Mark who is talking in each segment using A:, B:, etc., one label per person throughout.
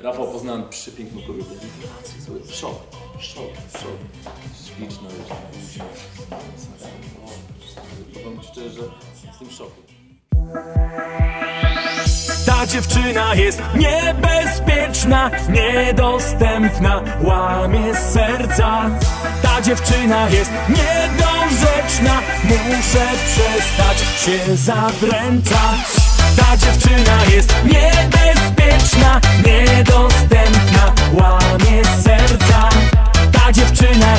A: Rafał, poznałem przepiękną kobietę. Szok, szok, szok. Śliczna, ludzi. Powiem Ci szczerze, że jestem w szoku.
B: Ta dziewczyna jest niebezpieczna, niedostępna, łamie serca. Ta dziewczyna jest niedorzeczna, muszę przestać się zadręczać. Ta dziewczyna jest niebezpieczna, niedostępna, łamie serca. Ta dziewczyna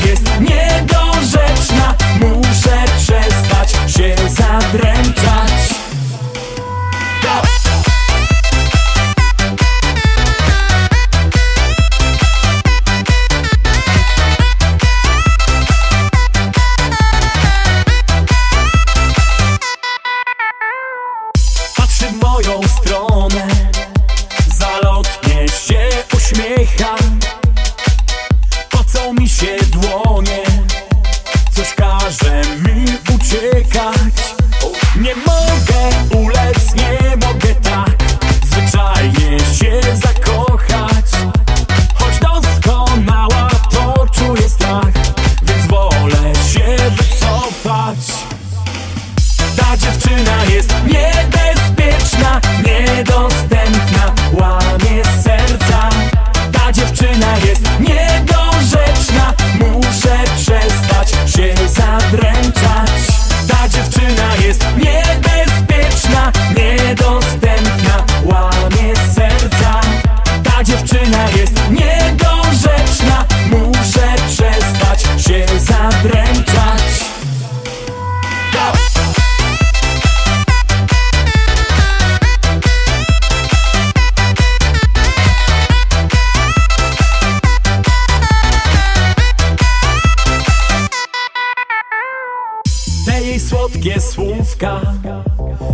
B: jej słodkie słówka,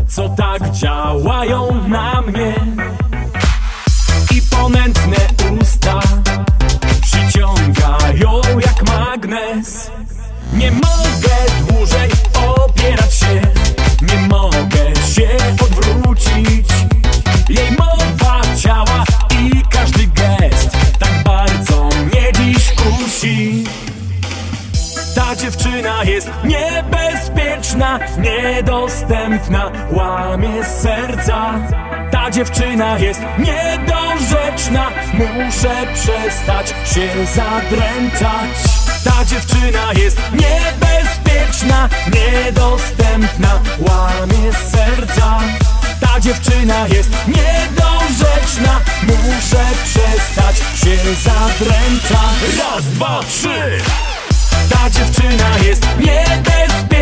B: co tak działają na mnie. I ponętne usta przyciągają jak magnes. Nie mogę dłużej opierać się, nie mogę się odwrócić. Jej mowa ciała i każdy gest tak bardzo mnie dziś kusi ta dziewczyna jest niebezpieczna, niedostępna, łamie serca. Ta dziewczyna jest niedorzeczna, muszę przestać się zadręczać. Ta dziewczyna jest niebezpieczna, niedostępna, łamie serca. Ta dziewczyna jest niedorzeczna, muszę przestać się zadręczać. Raz, dwa, trzy! Ta dziewczyna jest niebezpieczna.